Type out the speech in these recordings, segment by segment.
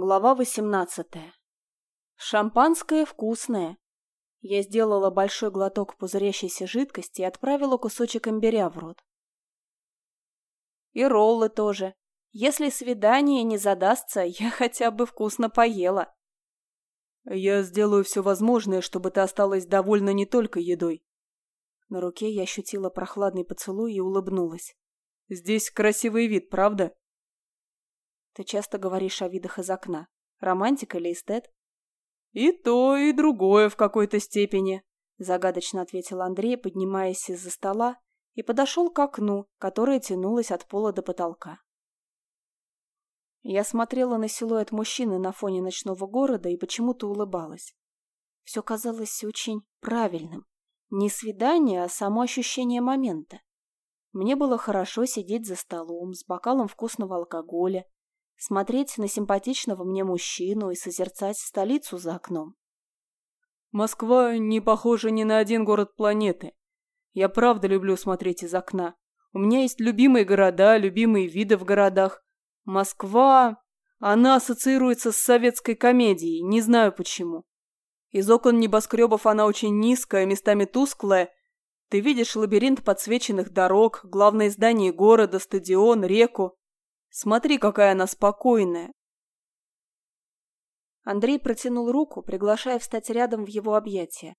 Глава восемнадцатая. Шампанское вкусное. Я сделала большой глоток пузырящейся жидкости и отправила кусочек имбиря в рот. И роллы тоже. Если свидание не задастся, я хотя бы вкусно поела. Я сделаю все возможное, чтобы ты осталась довольна не только едой. На руке я ощутила прохладный поцелуй и улыбнулась. Здесь красивый вид, правда? Ты часто говоришь о видах из окна. Романтик или эстет? И то, и другое в какой-то степени, загадочно ответил Андрей, поднимаясь из-за стола и подошел к окну, которое тянулось от пола до потолка. Я смотрела на силуэт мужчины на фоне ночного города и почему-то улыбалась. Все казалось очень правильным. Не свидание, а само ощущение момента. Мне было хорошо сидеть за столом с бокалом вкусного алкоголя, смотреть на симпатичного мне мужчину и созерцать столицу за окном. Москва не похожа ни на один город планеты. Я правда люблю смотреть из окна. У меня есть любимые города, любимые виды в городах. Москва... Она ассоциируется с советской комедией, не знаю почему. Из окон небоскребов она очень низкая, местами тусклая. Ты видишь лабиринт подсвеченных дорог, главное здание города, стадион, реку. Смотри, какая она спокойная. Андрей протянул руку, приглашая встать рядом в его объятия.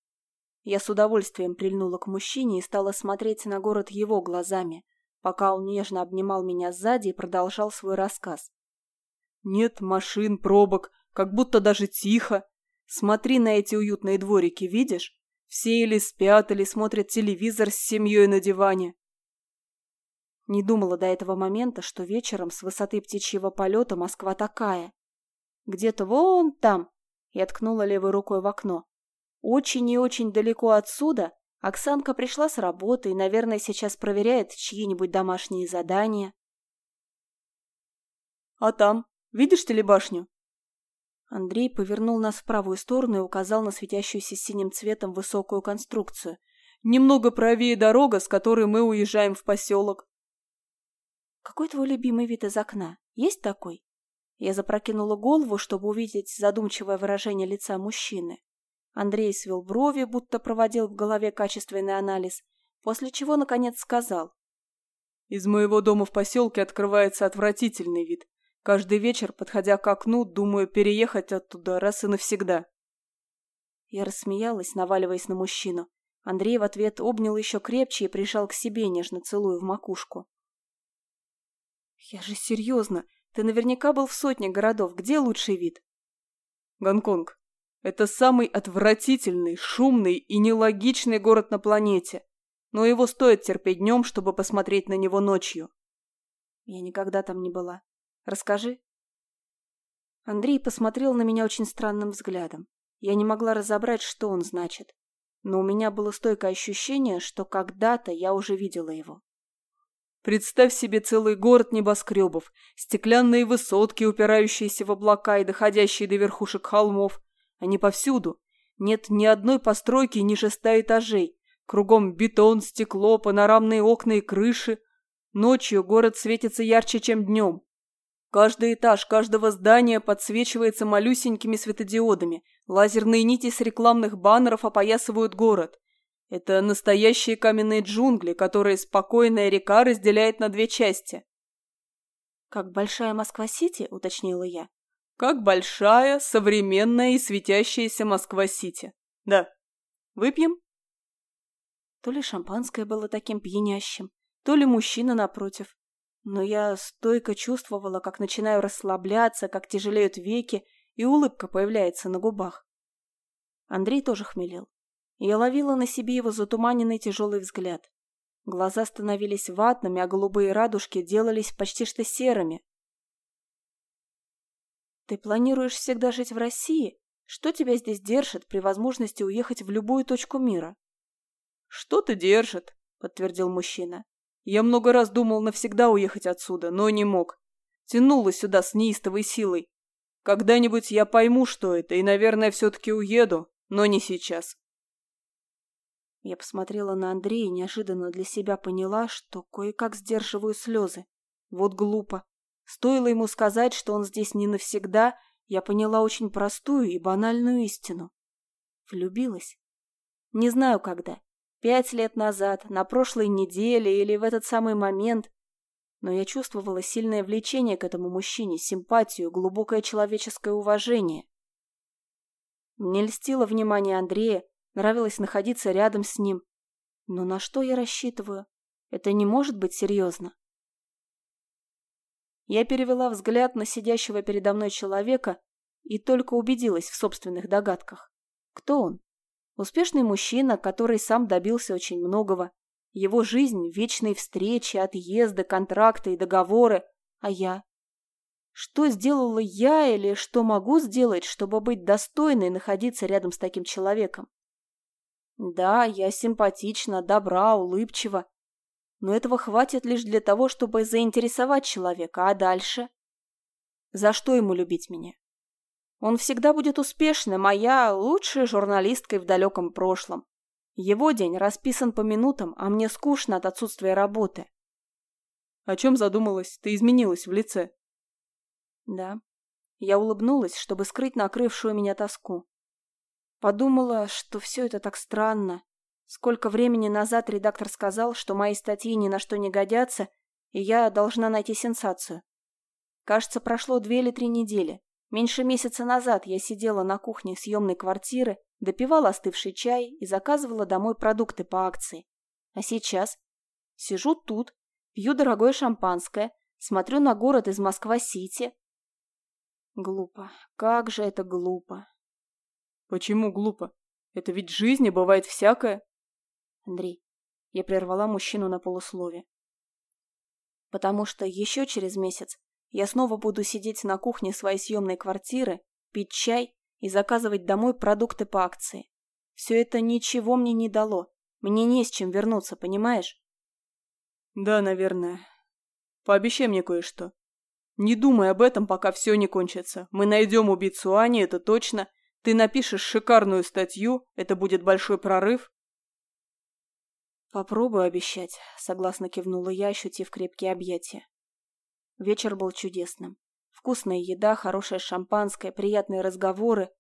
Я с удовольствием прильнула к мужчине и стала смотреть на город его глазами, пока он нежно обнимал меня сзади и продолжал свой рассказ. «Нет машин, пробок, как будто даже тихо. Смотри на эти уютные дворики, видишь? Все или спят, или смотрят телевизор с семьей на диване. Не думала до этого момента, что вечером с высоты птичьего полета Москва такая. Где-то вон там, я ткнула левой рукой в окно. Очень и очень далеко отсюда Оксанка пришла с работы и, наверное, сейчас проверяет чьи-нибудь домашние задания. «А там? Видишь телебашню?» Андрей повернул нас в правую сторону и указал на светящуюся синим цветом высокую конструкцию. «Немного правее дорога, с которой мы уезжаем в поселок. «Какой твой любимый вид из окна? Есть такой?» Я запрокинула голову, чтобы увидеть задумчивое выражение лица мужчины. Андрей свел брови, будто проводил в голове качественный анализ, после чего, наконец, сказал. «Из моего дома в поселке открывается отвратительный вид. Каждый вечер, подходя к окну, думаю переехать оттуда раз и навсегда». Я рассмеялась, наваливаясь на мужчину. Андрей в ответ обнял еще крепче и прижал к себе, нежно целуя в макушку. «Я же серьезно. Ты наверняка был в сотне городов. Где лучший вид?» «Гонконг. Это самый отвратительный, шумный и нелогичный город на планете. Но его стоит терпеть днем, чтобы посмотреть на него ночью». «Я никогда там не была. Расскажи». Андрей посмотрел на меня очень странным взглядом. Я не могла разобрать, что он значит. Но у меня было стойкое ощущение, что когда-то я уже видела его. Представь себе целый город небоскребов, стеклянные высотки, упирающиеся в облака и доходящие до верхушек холмов. Они повсюду. Нет ни одной постройки ниже ста этажей. Кругом бетон, стекло, панорамные окна и крыши. Ночью город светится ярче, чем днем. Каждый этаж каждого здания подсвечивается малюсенькими светодиодами. Лазерные нити с рекламных баннеров опоясывают город. Это настоящие каменные джунгли, которые спокойная река разделяет на две части. «Как большая Москва-Сити?» — уточнила я. «Как большая, современная и светящаяся Москва-Сити. Да. Выпьем?» То ли шампанское было таким пьянящим, то ли мужчина напротив. Но я стойко чувствовала, как начинаю расслабляться, как тяжелеют веки, и улыбка появляется на губах. Андрей тоже хмелел. Я ловила на себе его затуманенный тяжелый взгляд. Глаза становились ватными, а голубые радужки делались почти что серыми. «Ты планируешь всегда жить в России? Что тебя здесь держит при возможности уехать в любую точку мира?» «Что-то держит», — подтвердил мужчина. «Я много раз думал навсегда уехать отсюда, но не мог. Тянуло сюда с неистовой силой. Когда-нибудь я пойму, что это, и, наверное, все-таки уеду, но не сейчас». Я посмотрела на Андрея и неожиданно для себя поняла, что кое-как сдерживаю слезы. Вот глупо. Стоило ему сказать, что он здесь не навсегда, я поняла очень простую и банальную истину. Влюбилась. Не знаю когда. Пять лет назад, на прошлой неделе или в этот самый момент. Но я чувствовала сильное влечение к этому мужчине, симпатию, глубокое человеческое уважение. Мне льстило внимание Андрея, нравилось находиться рядом с ним. Но на что я рассчитываю? Это не может быть серьезно. Я перевела взгляд на сидящего передо мной человека и только убедилась в собственных догадках. Кто он? Успешный мужчина, который сам добился очень многого. Его жизнь – вечные встречи, отъезды, контракты и договоры. А я? Что сделала я или что могу сделать, чтобы быть достойной находиться рядом с таким человеком? Да, я симпатична, добра, улыбчива, но этого хватит лишь для того, чтобы заинтересовать человека, а дальше? За что ему любить меня? Он всегда будет успешным, а я лучшей журналисткой в далеком прошлом. Его день расписан по минутам, а мне скучно от отсутствия работы. О чем задумалась? Ты изменилась в лице. Да. Я улыбнулась, чтобы скрыть накрывшую меня тоску. Подумала, что все это так странно. Сколько времени назад редактор сказал, что мои статьи ни на что не годятся, и я должна найти сенсацию. Кажется, прошло две или три недели. Меньше месяца назад я сидела на кухне съемной квартиры, допивала остывший чай и заказывала домой продукты по акции. А сейчас сижу тут, пью дорогое шампанское, смотрю на город из Москва-Сити. Глупо. Как же это глупо. Почему глупо? Это ведь в жизни бывает всякое. Андрей. Я прервала мужчину на полуслове. Потому что еще через месяц я снова буду сидеть на кухне своей съемной квартиры, пить чай и заказывать домой продукты по акции. Все это ничего мне не дало. Мне не с чем вернуться, понимаешь? Да, наверное. Пообещай мне кое-что. Не думай об этом, пока все не кончится. Мы найдем убийцу Ани, это точно. Ты напишешь шикарную статью, это будет большой прорыв, «Попробую обещать», — согласно кивнула я, ощутив крепкие объятия. Вечер был чудесным. Вкусная еда, хорошее шампанское, приятные разговоры.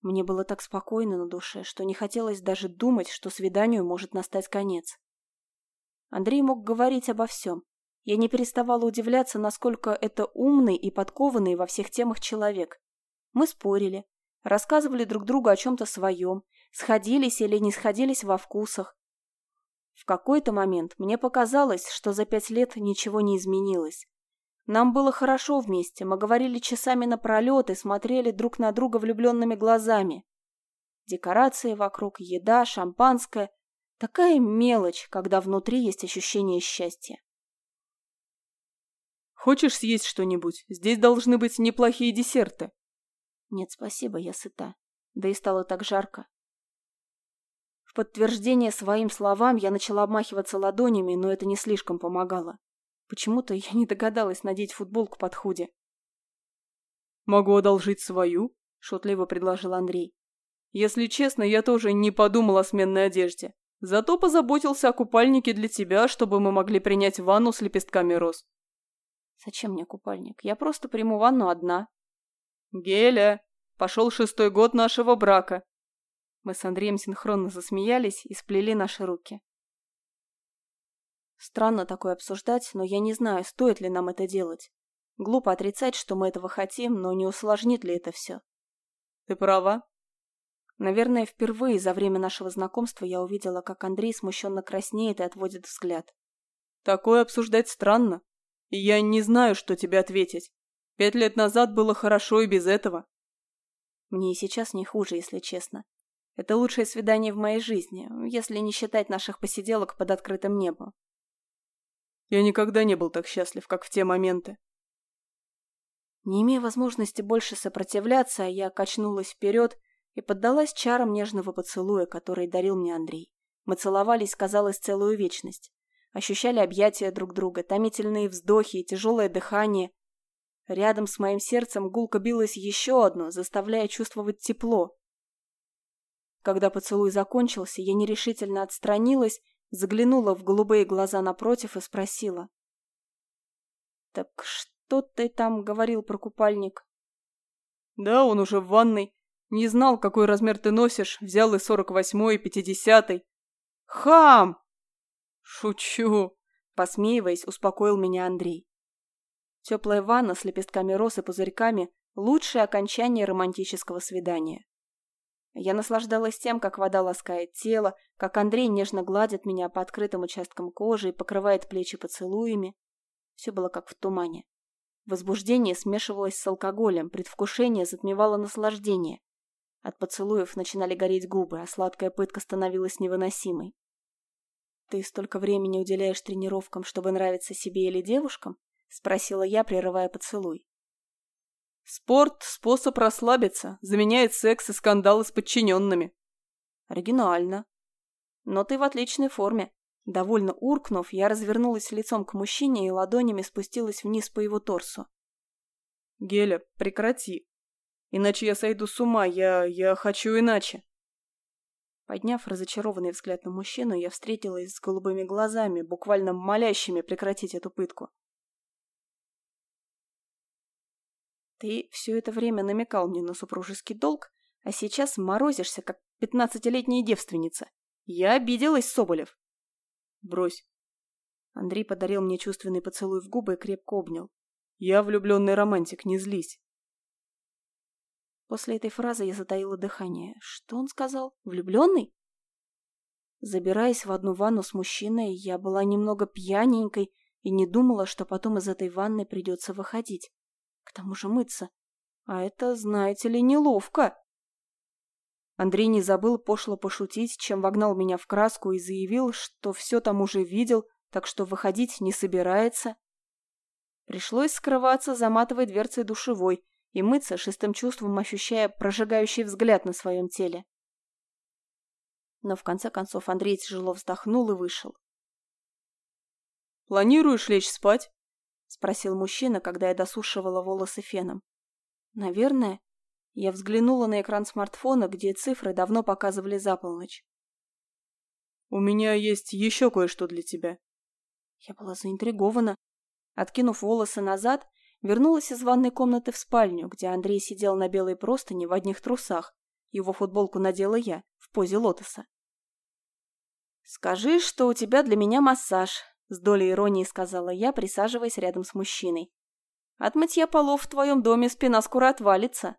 Мне было так спокойно на душе, что не хотелось даже думать, что свиданию может настать конец. Андрей мог говорить обо всем. Я не переставала удивляться, насколько это умный и подкованный во всех темах человек. Мы спорили, рассказывали друг другу о чем-то своем, сходились или не сходились во вкусах, в какой-то момент мне показалось, что за пять лет ничего не изменилось. Нам было хорошо вместе, мы говорили часами напролет и смотрели друг на друга влюбленными глазами. Декорации вокруг, еда, шампанское. Такая мелочь, когда внутри есть ощущение счастья. «Хочешь съесть что-нибудь? Здесь должны быть неплохие десерты». «Нет, спасибо, я сыта. Да и стало так жарко подтверждение своим словам я начала обмахиваться ладонями, но это не слишком помогало. Почему-то я не догадалась надеть футболку под худи. «Могу одолжить свою?» – шутливо предложил Андрей. «Если честно, я тоже не подумал о сменной одежде. Зато позаботился о купальнике для тебя, чтобы мы могли принять ванну с лепестками роз». «Зачем мне купальник? Я просто приму ванну одна». «Геля, пошел шестой год нашего брака. Мы с Андреем синхронно засмеялись и сплели наши руки. Странно такое обсуждать, но я не знаю, стоит ли нам это делать. Глупо отрицать, что мы этого хотим, но не усложнит ли это все. Ты права. Наверное, впервые за время нашего знакомства я увидела, как Андрей смущенно краснеет и отводит взгляд. Такое обсуждать странно. И я не знаю, что тебе ответить. Пять лет назад было хорошо и без этого. Мне и сейчас не хуже, если честно. Это лучшее свидание в моей жизни, если не считать наших посиделок под открытым небом. Я никогда не был так счастлив, как в те моменты. Не имея возможности больше сопротивляться, я качнулась вперед и поддалась чарам нежного поцелуя, который дарил мне Андрей. Мы целовались, казалось, целую вечность. Ощущали объятия друг друга, томительные вздохи и тяжелое дыхание. Рядом с моим сердцем гулко билось еще одно, заставляя чувствовать тепло, когда поцелуй закончился, я нерешительно отстранилась, заглянула в голубые глаза напротив и спросила. «Так что ты там говорил про купальник?» Да, он уже в ванной. Не знал, какой размер ты носишь, взял и сорок восьмой, и пятидесятый. Хам! Шучу. Посмеиваясь, успокоил меня Андрей. Теплая ванна с лепестками роз и пузырьками – лучшее окончание романтического свидания. Я наслаждалась тем, как вода ласкает тело, как Андрей нежно гладит меня по открытым участкам кожи и покрывает плечи поцелуями. Все было как в тумане. Возбуждение смешивалось с алкоголем, предвкушение затмевало наслаждение. От поцелуев начинали гореть губы, а сладкая пытка становилась невыносимой. «Ты столько времени уделяешь тренировкам, чтобы нравиться себе или девушкам?» — спросила я, прерывая поцелуй. Спорт – способ расслабиться, заменяет секс и скандалы с подчиненными. Оригинально. Но ты в отличной форме. Довольно уркнув, я развернулась лицом к мужчине и ладонями спустилась вниз по его торсу. Геля, прекрати. Иначе я сойду с ума, я... я хочу иначе. Подняв разочарованный взгляд на мужчину, я встретилась с голубыми глазами, буквально молящими прекратить эту пытку. Ты все это время намекал мне на супружеский долг, а сейчас морозишься, как пятнадцатилетняя девственница. Я обиделась, Соболев. Брось. Андрей подарил мне чувственный поцелуй в губы и крепко обнял. Я влюбленный романтик, не злись. После этой фразы я затаила дыхание. Что он сказал? Влюбленный? Забираясь в одну ванну с мужчиной, я была немного пьяненькой и не думала, что потом из этой ванны придется выходить. Тому же мыться. А это, знаете ли, неловко. Андрей не забыл пошло пошутить, чем вогнал меня в краску и заявил, что все там уже видел, так что выходить не собирается. Пришлось скрываться, заматывая дверцей душевой и мыться шестым чувством, ощущая прожигающий взгляд на своем теле. Но в конце концов Андрей тяжело вздохнул и вышел. «Планируешь лечь спать?» — спросил мужчина, когда я досушивала волосы феном. «Наверное». Я взглянула на экран смартфона, где цифры давно показывали за полночь. «У меня есть еще кое-что для тебя». Я была заинтригована. Откинув волосы назад, вернулась из ванной комнаты в спальню, где Андрей сидел на белой простыни в одних трусах. Его футболку надела я, в позе лотоса. «Скажи, что у тебя для меня массаж», с долей иронии сказала я, присаживаясь рядом с мужчиной. От мытья полов в твоем доме спина скоро отвалится.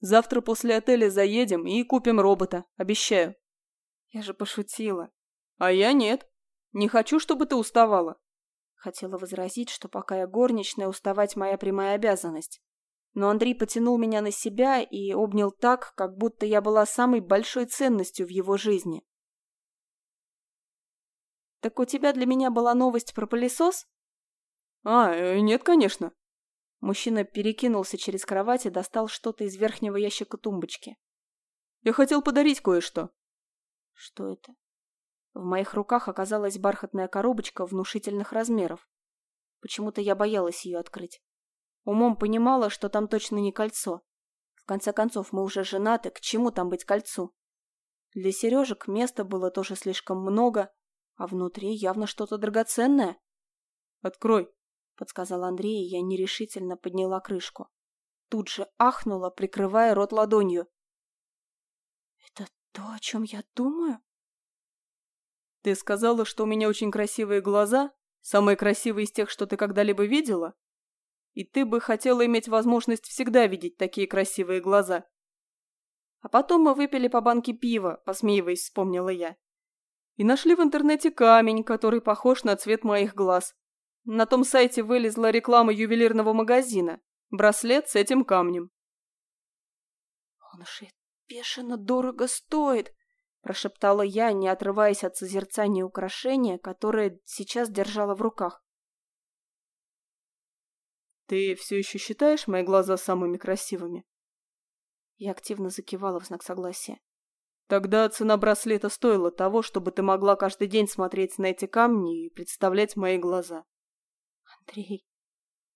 Завтра после отеля заедем и купим робота, обещаю. Я же пошутила. А я нет. Не хочу, чтобы ты уставала. Хотела возразить, что пока я горничная, уставать моя прямая обязанность. Но Андрей потянул меня на себя и обнял так, как будто я была самой большой ценностью в его жизни. «Так у тебя для меня была новость про пылесос?» «А, э, нет, конечно». Мужчина перекинулся через кровать и достал что-то из верхнего ящика тумбочки. «Я хотел подарить кое-что». «Что это?» В моих руках оказалась бархатная коробочка внушительных размеров. Почему-то я боялась ее открыть. Умом понимала, что там точно не кольцо. В конце концов, мы уже женаты, к чему там быть кольцу? Для сережек места было тоже слишком много, а внутри явно что-то драгоценное. «Открой», — подсказал Андрей, и я нерешительно подняла крышку. Тут же ахнула, прикрывая рот ладонью. «Это то, о чем я думаю?» «Ты сказала, что у меня очень красивые глаза, самые красивые из тех, что ты когда-либо видела? И ты бы хотела иметь возможность всегда видеть такие красивые глаза». А потом мы выпили по банке пива, посмеиваясь, вспомнила я и нашли в интернете камень, который похож на цвет моих глаз. На том сайте вылезла реклама ювелирного магазина. Браслет с этим камнем. «Он же бешено дорого стоит!» – прошептала я, не отрываясь от созерцания украшения, которое сейчас держала в руках. «Ты все еще считаешь мои глаза самыми красивыми?» Я активно закивала в знак согласия. Тогда цена браслета стоила того, чтобы ты могла каждый день смотреть на эти камни и представлять мои глаза. Андрей.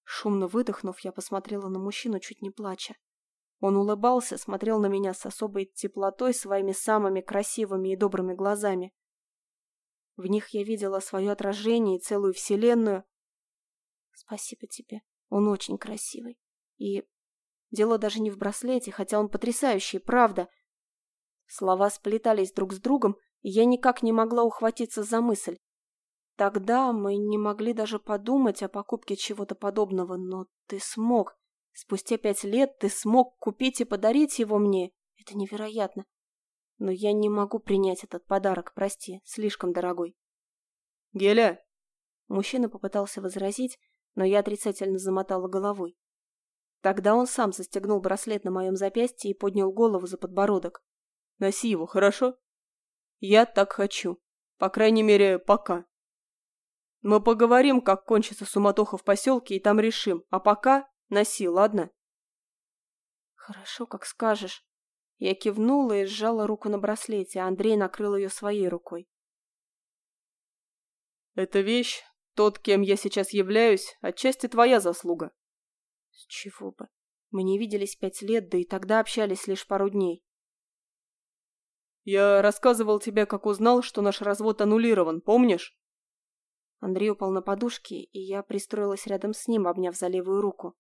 Шумно выдохнув, я посмотрела на мужчину, чуть не плача. Он улыбался, смотрел на меня с особой теплотой своими самыми красивыми и добрыми глазами. В них я видела свое отражение и целую вселенную. Спасибо тебе. Он очень красивый. И Дело даже не в браслете, хотя он потрясающий, правда. Слова сплетались друг с другом, и я никак не могла ухватиться за мысль. Тогда мы не могли даже подумать о покупке чего-то подобного, но ты смог. Спустя пять лет ты смог купить и подарить его мне. Это невероятно. Но я не могу принять этот подарок, прости, слишком дорогой. Геля! Мужчина попытался возразить, но я отрицательно замотала головой. Тогда он сам застегнул браслет на моем запястье и поднял голову за подбородок. «Носи его, хорошо? Я так хочу. По крайней мере, пока. Мы поговорим, как кончится суматоха в поселке, и там решим. А пока носи, ладно?» «Хорошо, как скажешь». Я кивнула и сжала руку на браслете, а Андрей накрыл ее своей рукой. «Эта вещь, тот, кем я сейчас являюсь, отчасти твоя заслуга. С чего бы? Мы не виделись пять лет, да и тогда общались лишь пару дней. Я рассказывал тебе, как узнал, что наш развод аннулирован, помнишь? Андрей упал на подушки, и я пристроилась рядом с ним, обняв за левую руку.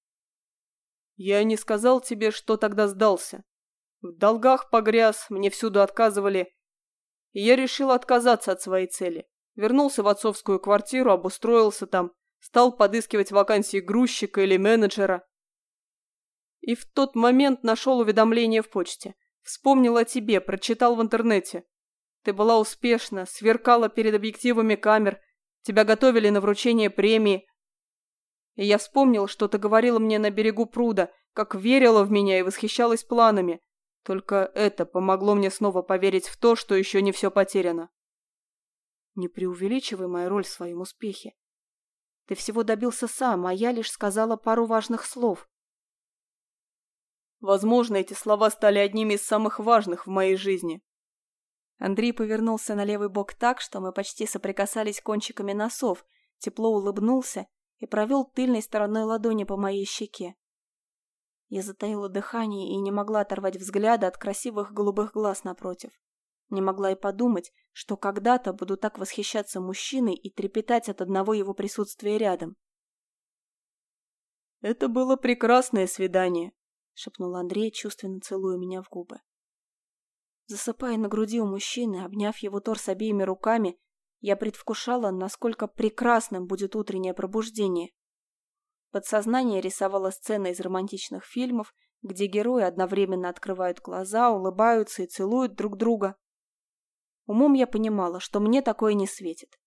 Я не сказал тебе, что тогда сдался. В долгах погряз, мне всюду отказывали. И я решил отказаться от своей цели. Вернулся в отцовскую квартиру, обустроился там, стал подыскивать вакансии грузчика или менеджера. И в тот момент нашел уведомление в почте. Вспомнил о тебе, прочитал в интернете. Ты была успешна, сверкала перед объективами камер, тебя готовили на вручение премии. И я вспомнил, что ты говорила мне на берегу пруда, как верила в меня и восхищалась планами. Только это помогло мне снова поверить в то, что еще не все потеряно. Не преувеличивай мою роль в своем успехе. Ты всего добился сам, а я лишь сказала пару важных слов. Возможно, эти слова стали одними из самых важных в моей жизни. Андрей повернулся на левый бок так, что мы почти соприкасались кончиками носов, тепло улыбнулся и провел тыльной стороной ладони по моей щеке. Я затаила дыхание и не могла оторвать взгляда от красивых голубых глаз напротив. Не могла и подумать, что когда-то буду так восхищаться мужчиной и трепетать от одного его присутствия рядом. «Это было прекрасное свидание», — шепнул Андрей, чувственно целуя меня в губы. Засыпая на груди у мужчины, обняв его торс обеими руками, я предвкушала, насколько прекрасным будет утреннее пробуждение. Подсознание рисовало сцены из романтичных фильмов, где герои одновременно открывают глаза, улыбаются и целуют друг друга. Умом я понимала, что мне такое не светит.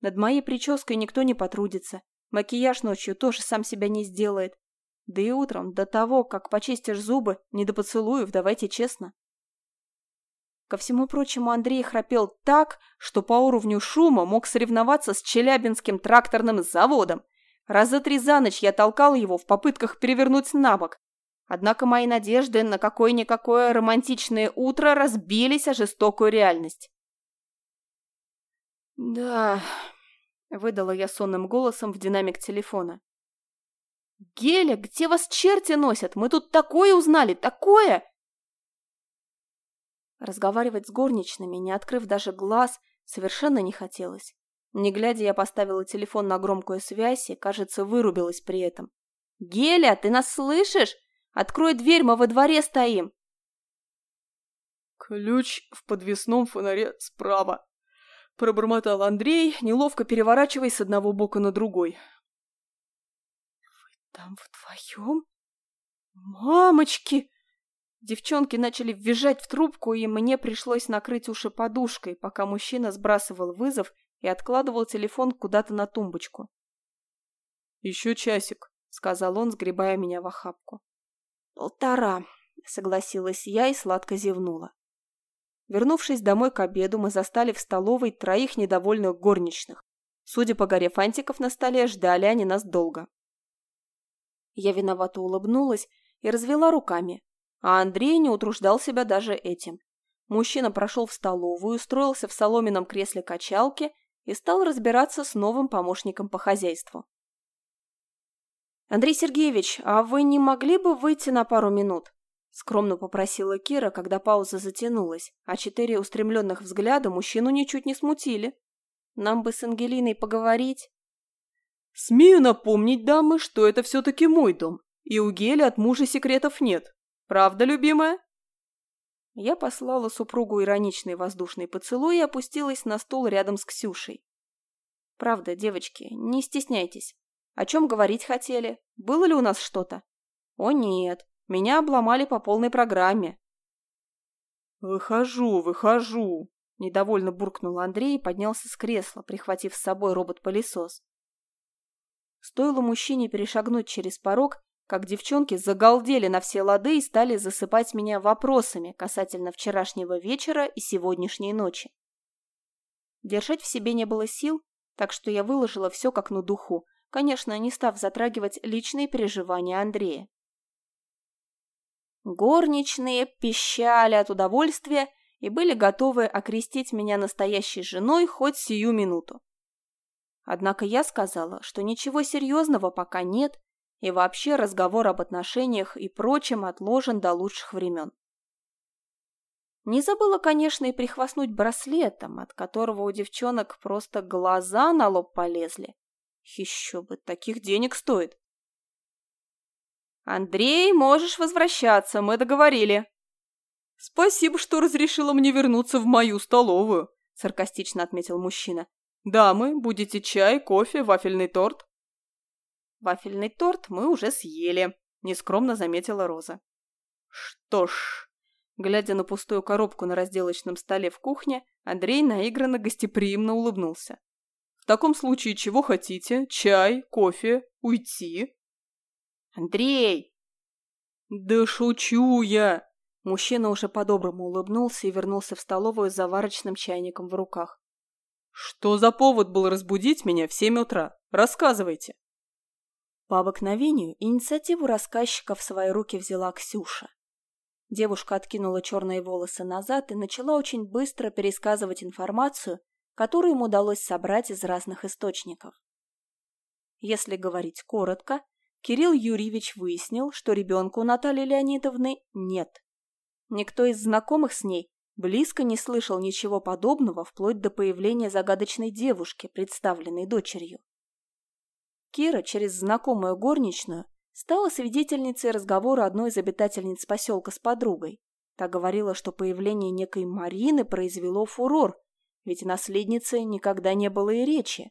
Над моей прической никто не потрудится, макияж ночью тоже сам себя не сделает, да и утром, до того, как почистишь зубы, не до поцелуев, давайте честно. Ко всему прочему, Андрей храпел так, что по уровню шума мог соревноваться с Челябинским тракторным заводом. Раза три за ночь я толкал его в попытках перевернуть на бок. Однако мои надежды на какое-никакое романтичное утро разбились о жестокую реальность. «Да», — выдала я сонным голосом в динамик телефона. «Геля, где вас черти носят? Мы тут такое узнали, такое!» Разговаривать с горничными, не открыв даже глаз, совершенно не хотелось. Не глядя, я поставила телефон на громкую связь и, кажется, вырубилась при этом. «Геля, ты нас слышишь? Открой дверь, мы во дворе стоим!» «Ключ в подвесном фонаре справа», — пробормотал Андрей, неловко переворачиваясь с одного бока на другой. «Там вдвоем? Мамочки!» Девчонки начали визжать в трубку, и мне пришлось накрыть уши подушкой, пока мужчина сбрасывал вызов и откладывал телефон куда-то на тумбочку. «Еще часик», — сказал он, сгребая меня в охапку. «Полтора», — согласилась я и сладко зевнула. Вернувшись домой к обеду, мы застали в столовой троих недовольных горничных. Судя по горе фантиков на столе, ждали они нас долго. Я виновато улыбнулась и развела руками, а Андрей не утруждал себя даже этим. Мужчина прошел в столовую, устроился в соломенном кресле качалки и стал разбираться с новым помощником по хозяйству. «Андрей Сергеевич, а вы не могли бы выйти на пару минут?» Скромно попросила Кира, когда пауза затянулась, а четыре устремленных взгляда мужчину ничуть не смутили. «Нам бы с Ангелиной поговорить». «Смею напомнить, дамы, что это все-таки мой дом, и у Гели от мужа секретов нет. Правда, любимая?» Я послала супругу ироничный воздушный поцелуй и опустилась на стул рядом с Ксюшей. «Правда, девочки, не стесняйтесь. О чем говорить хотели? Было ли у нас что-то?» «О нет, меня обломали по полной программе». «Выхожу, выхожу», – недовольно буркнул Андрей и поднялся с кресла, прихватив с собой робот-пылесос. Стоило мужчине перешагнуть через порог, как девчонки загалдели на все лады и стали засыпать меня вопросами касательно вчерашнего вечера и сегодняшней ночи. Держать в себе не было сил, так что я выложила все как на духу, конечно, не став затрагивать личные переживания Андрея. Горничные пищали от удовольствия и были готовы окрестить меня настоящей женой хоть сию минуту. Однако я сказала, что ничего серьезного пока нет, и вообще разговор об отношениях и прочем отложен до лучших времен. Не забыла, конечно, и прихвастнуть браслетом, от которого у девчонок просто глаза на лоб полезли. Еще бы, таких денег стоит. «Андрей, можешь возвращаться, мы договорили». «Спасибо, что разрешила мне вернуться в мою столовую», — саркастично отметил мужчина. «Дамы, будете чай, кофе, вафельный торт?» «Вафельный торт мы уже съели», — нескромно заметила Роза. «Что ж...» Глядя на пустую коробку на разделочном столе в кухне, Андрей наигранно гостеприимно улыбнулся. «В таком случае чего хотите? Чай, кофе, уйти?» «Андрей!» «Да шучу я!» Мужчина уже по-доброму улыбнулся и вернулся в столовую с заварочным чайником в руках. «Что за повод был разбудить меня в семь утра? Рассказывайте!» По обыкновению инициативу рассказчика в свои руки взяла Ксюша. Девушка откинула черные волосы назад и начала очень быстро пересказывать информацию, которую им удалось собрать из разных источников. Если говорить коротко, Кирилл Юрьевич выяснил, что ребенка у Натальи Леонидовны нет. Никто из знакомых с ней близко не слышал ничего подобного вплоть до появления загадочной девушки, представленной дочерью. Кира через знакомую горничную стала свидетельницей разговора одной из обитательниц поселка с подругой. Та говорила, что появление некой Марины произвело фурор, ведь наследницы никогда не было и речи.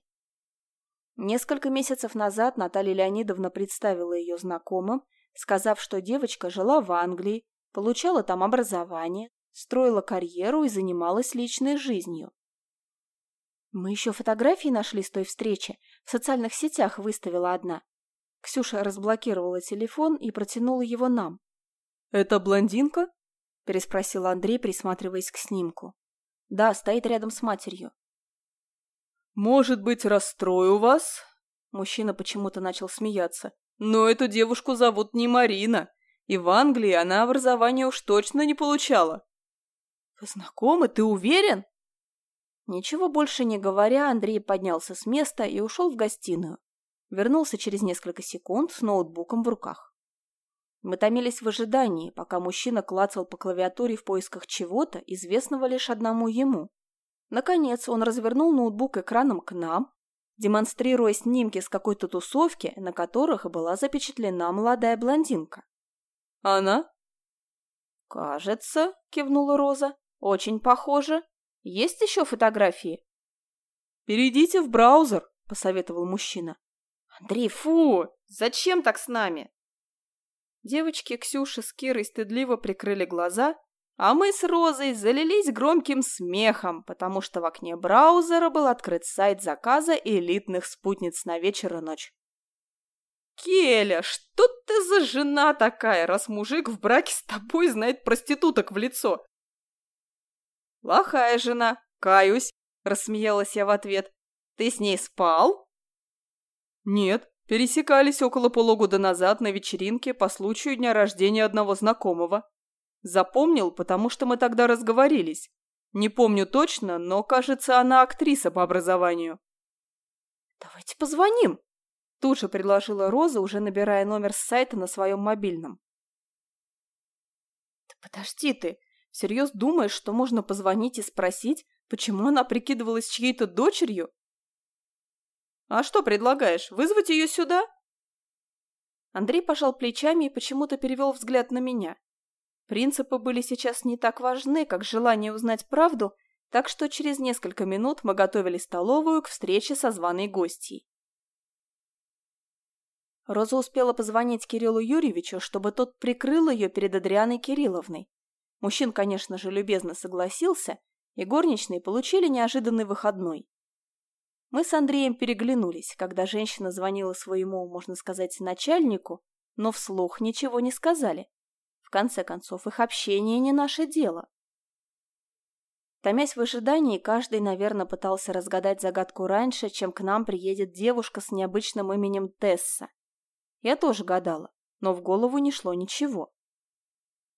Несколько месяцев назад Наталья Леонидовна представила ее знакомым, сказав, что девочка жила в Англии, получала там образование, строила карьеру и занималась личной жизнью. Мы еще фотографии нашли с той встречи, в социальных сетях выставила одна. Ксюша разблокировала телефон и протянула его нам. «Это блондинка?» – переспросил Андрей, присматриваясь к снимку. «Да, стоит рядом с матерью». «Может быть, расстрою вас?» Мужчина почему-то начал смеяться. «Но эту девушку зовут не Марина, и в Англии она образование уж точно не получала». «Вы знакомы? Ты уверен?» Ничего больше не говоря, Андрей поднялся с места и ушел в гостиную. Вернулся через несколько секунд с ноутбуком в руках. Мы томились в ожидании, пока мужчина клацал по клавиатуре в поисках чего-то, известного лишь одному ему. Наконец он развернул ноутбук экраном к нам, демонстрируя снимки с какой-то тусовки, на которых была запечатлена молодая блондинка. «Она?» «Кажется», — кивнула Роза, — «очень похоже. Есть еще фотографии?» «Перейдите в браузер», — посоветовал мужчина. «Андрей, фу! Зачем так с нами?» Девочки Ксюша с Кирой стыдливо прикрыли глаза а мы с Розой залились громким смехом, потому что в окне браузера был открыт сайт заказа элитных спутниц на вечер и ночь. «Келя, что ты за жена такая, раз мужик в браке с тобой знает проституток в лицо?» «Плохая жена, каюсь», — рассмеялась я в ответ. «Ты с ней спал?» «Нет, пересекались около полугода назад на вечеринке по случаю дня рождения одного знакомого. Запомнил, потому что мы тогда разговорились. Не помню точно, но, кажется, она актриса по образованию. «Давайте позвоним», – тут же предложила Роза, уже набирая номер с сайта на своем мобильном. «Да подожди ты, всерьез думаешь, что можно позвонить и спросить, почему она прикидывалась чьей-то дочерью?» «А что предлагаешь, вызвать ее сюда?» Андрей пожал плечами и почему-то перевел взгляд на меня. Принципы были сейчас не так важны, как желание узнать правду, так что через несколько минут мы готовили столовую к встрече со званой гостьей. Роза успела позвонить Кириллу Юрьевичу, чтобы тот прикрыл ее перед Адрианой Кирилловной. Мужчин, конечно же, любезно согласился, и горничные получили неожиданный выходной. Мы с Андреем переглянулись, когда женщина звонила своему, можно сказать, начальнику, но вслух ничего не сказали. В конце концов, их общение не наше дело. Томясь в ожидании, каждый, наверное, пытался разгадать загадку раньше, чем к нам приедет девушка с необычным именем Тесса. Я тоже гадала, но в голову не шло ничего.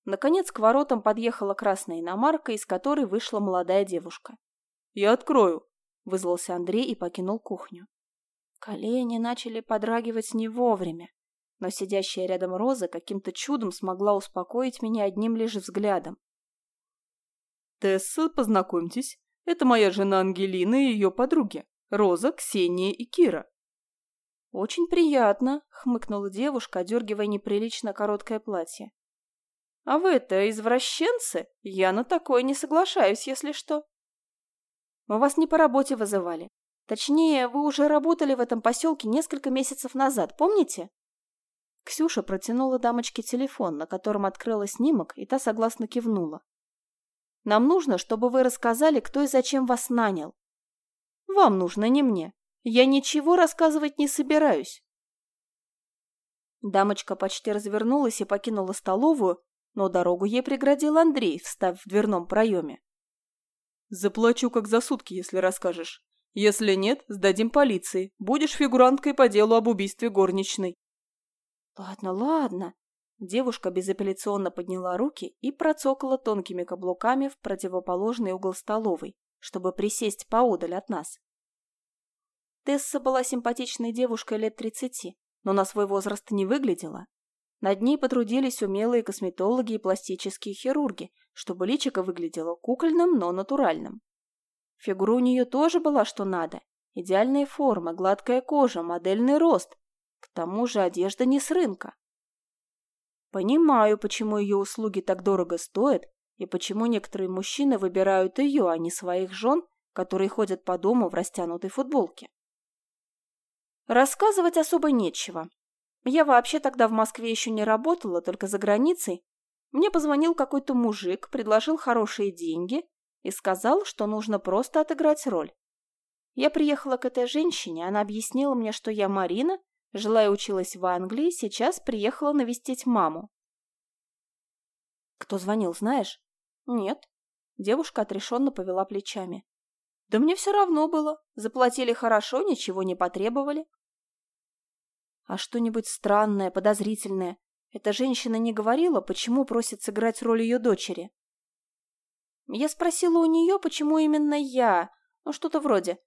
Наконец к воротам подъехала красная иномарка, из которой вышла молодая девушка. «Я открою», — вызвался Андрей и покинул кухню. Колени начали подрагивать не вовремя, но сидящая рядом Роза каким-то чудом смогла успокоить меня одним лишь взглядом. «Тесса, познакомьтесь, это моя жена Ангелина и ее подруги, Роза, Ксения и Кира». «Очень приятно», — хмыкнула девушка, одергивая неприлично короткое платье. «А вы-то извращенцы? Я на такое не соглашаюсь, если что». «Мы вас не по работе вызывали. Точнее, вы уже работали в этом поселке несколько месяцев назад, помните?» Ксюша протянула дамочке телефон, на котором открыла снимок, и та согласно кивнула. «Нам нужно, чтобы вы рассказали, кто и зачем вас нанял. Вам нужно, не мне. Я ничего рассказывать не собираюсь. Дамочка почти развернулась и покинула столовую, но дорогу ей преградил Андрей, встав в дверном проеме. «Заплачу как за сутки, если расскажешь. Если нет, сдадим полиции. Будешь фигуранткой по делу об убийстве горничной». «Ладно, ладно». Девушка безапелляционно подняла руки и процокала тонкими каблуками в противоположный угол столовой, чтобы присесть поодаль от нас. Тесса была симпатичной девушкой лет тридцати, но на свой возраст не выглядела. Над ней потрудились умелые косметологи и пластические хирурги, чтобы личико выглядело кукольным, но натуральным. Фигура у нее тоже была что надо. Идеальная форма, гладкая кожа, модельный рост. К тому же одежда не с рынка. Понимаю, почему ее услуги так дорого стоят, и почему некоторые мужчины выбирают ее, а не своих жен, которые ходят по дому в растянутой футболке. Рассказывать особо нечего. Я вообще тогда в Москве еще не работала, только за границей. Мне позвонил какой-то мужик, предложил хорошие деньги и сказал, что нужно просто отыграть роль. Я приехала к этой женщине, она объяснила мне, что я Марина, жила и училась в Англии, сейчас приехала навестить маму. Кто звонил, знаешь? Нет. Девушка отрешенно повела плечами. Да мне все равно было. Заплатили хорошо, ничего не потребовали. А что-нибудь странное, подозрительное. Эта женщина не говорила, почему просит сыграть роль ее дочери. Я спросила у нее, почему именно я. Ну, что-то вроде.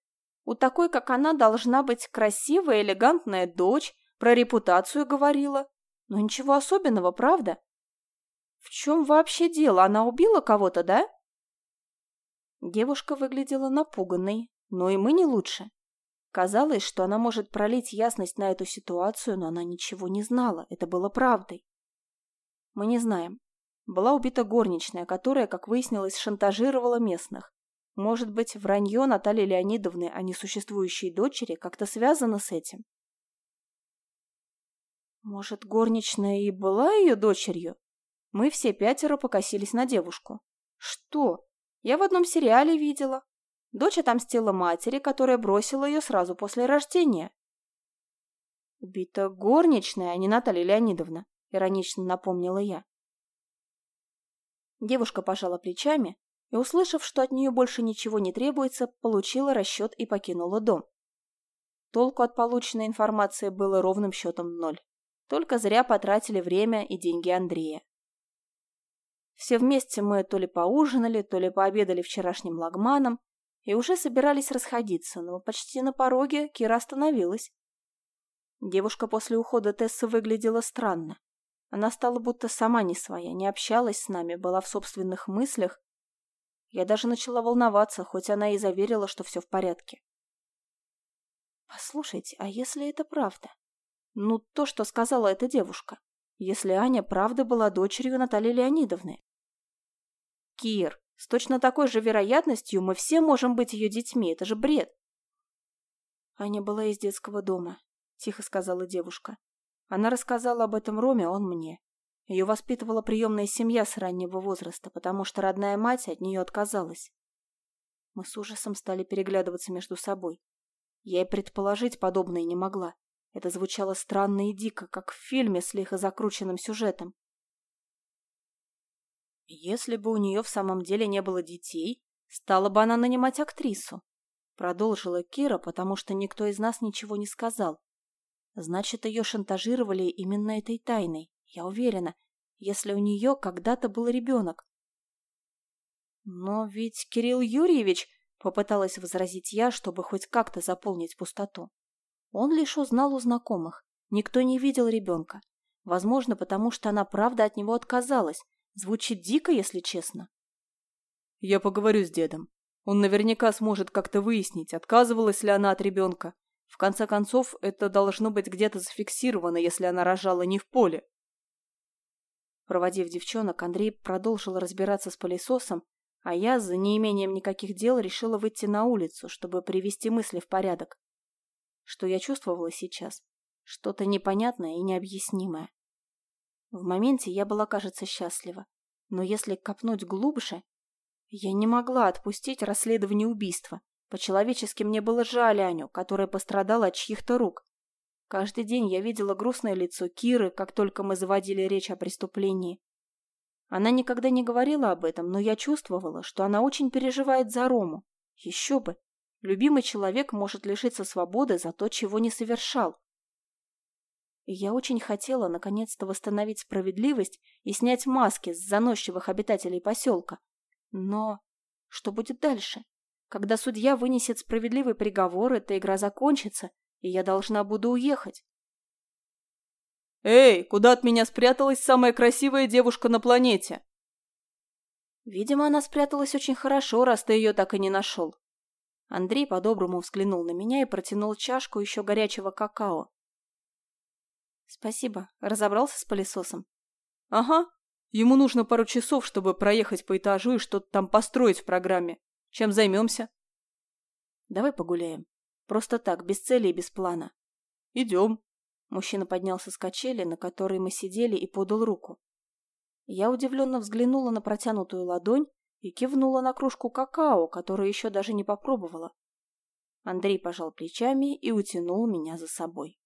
У такой, как она, должна быть красивая, элегантная дочь, про репутацию говорила. Но ничего особенного, правда? В чем вообще дело? Она убила кого-то, да? Девушка выглядела напуганной, но и мы не лучше. Казалось, что она может пролить ясность на эту ситуацию, но она ничего не знала, это было правдой. Мы не знаем. Была убита горничная, которая, как выяснилось, шантажировала местных. Может быть, вранье Натальи Леонидовны о несуществующей дочери как-то связано с этим? Может, горничная и была ее дочерью? Мы все пятеро покосились на девушку. Что? Я в одном сериале видела. Дочь отомстила матери, которая бросила ее сразу после рождения. «Убита горничная, а не Наталья Леонидовна», — иронично напомнила я. Девушка пожала плечами и, услышав, что от нее больше ничего не требуется, получила расчет и покинула дом. Толку от полученной информации было ровным счетом ноль. Только зря потратили время и деньги Андрея. Все вместе мы то ли поужинали, то ли пообедали вчерашним лагманом и уже собирались расходиться, но почти на пороге Кира остановилась. Девушка после ухода Тессы выглядела странно. Она стала будто сама не своя, не общалась с нами, была в собственных мыслях. Я даже начала волноваться, хоть она и заверила, что все в порядке. «Послушайте, а если это правда? Ну, то, что сказала эта девушка. Если Аня правда была дочерью Натальи Леонидовны. Кир, с точно такой же вероятностью мы все можем быть ее детьми. Это же бред. Аня была из детского дома, тихо сказала девушка. Она рассказала об этом Роме, а он мне. Ее воспитывала приемная семья с раннего возраста, потому что родная мать от нее отказалась. Мы с ужасом стали переглядываться между собой. Я и предположить подобное не могла. Это звучало странно и дико, как в фильме с лихо закрученным сюжетом. Если бы у нее в самом деле не было детей, стала бы она нанимать актрису. Продолжила Кира, потому что никто из нас ничего не сказал. Значит, ее шантажировали именно этой тайной. Я уверена, если у нее когда-то был ребенок. Но ведь Кирилл Юрьевич, попыталась возразить я, чтобы хоть как-то заполнить пустоту. Он лишь узнал у знакомых. Никто не видел ребенка. Возможно, потому что она правда от него отказалась, Звучит дико, если честно. Я поговорю с дедом. Он наверняка сможет как-то выяснить, отказывалась ли она от ребенка. В конце концов, это должно быть где-то зафиксировано, если она рожала не в поле. Проводив девчонок, Андрей продолжил разбираться с пылесосом, а я, за неимением никаких дел, решила выйти на улицу, чтобы привести мысли в порядок. Что я чувствовала сейчас? Что-то непонятное и необъяснимое. В моменте я была, кажется, счастлива. Но если копнуть глубже... Я не могла отпустить расследование убийства. По-человечески мне было жаль Аню, которая пострадала от чьих-то рук. Каждый день я видела грустное лицо Киры, как только мы заводили речь о преступлении. Она никогда не говорила об этом, но я чувствовала, что она очень переживает за Рому. Еще бы! Любимый человек может лишиться свободы за то, чего не совершал. И я очень хотела наконец-то восстановить справедливость и снять маски с заносчивых обитателей поселка. Но что будет дальше? Когда судья вынесет справедливый приговор, эта игра закончится, и я должна буду уехать. «Эй, куда от меня спряталась самая красивая девушка на планете?» Видимо, она спряталась очень хорошо, раз ты ее так и не нашел. Андрей по-доброму взглянул на меня и протянул чашку еще горячего какао. Спасибо. Разобрался с пылесосом? Ага. Ему нужно пару часов, чтобы проехать по этажу и что-то там построить в программе. Чем займемся? Давай погуляем. Просто так, без цели и без плана. Идем. Мужчина поднялся с качели, на которой мы сидели, и подал руку. Я удивленно взглянула на протянутую ладонь и кивнула на кружку какао, которую еще даже не попробовала. Андрей пожал плечами и утянул меня за собой.